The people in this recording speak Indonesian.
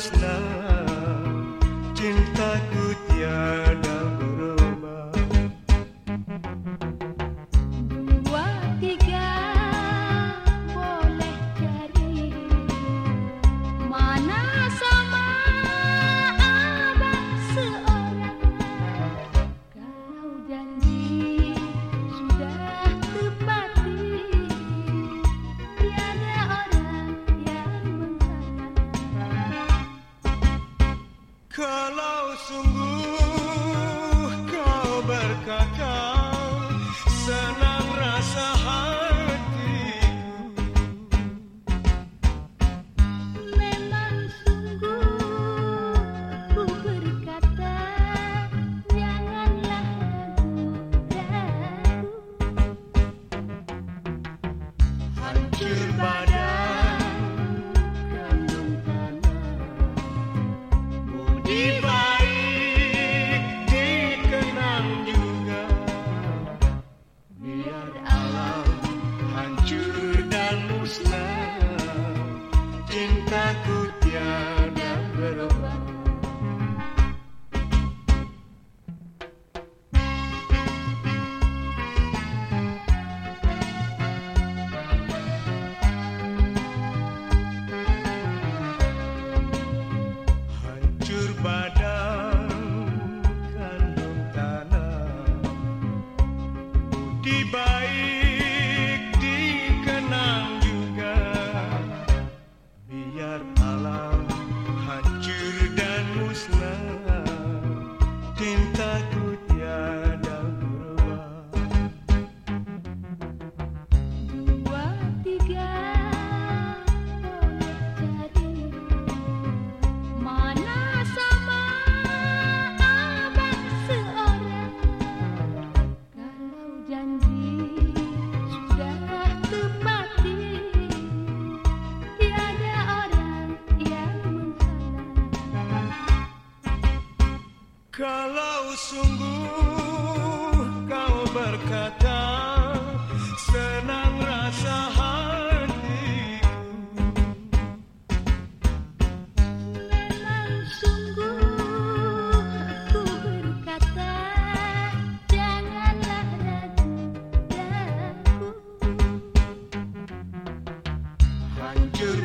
was love. Kalau sungguh. in Kalau sungguh kau berkata senang rasa hatiku. Memang sungguh aku berkata Janganlah ragu-ragu. Hancur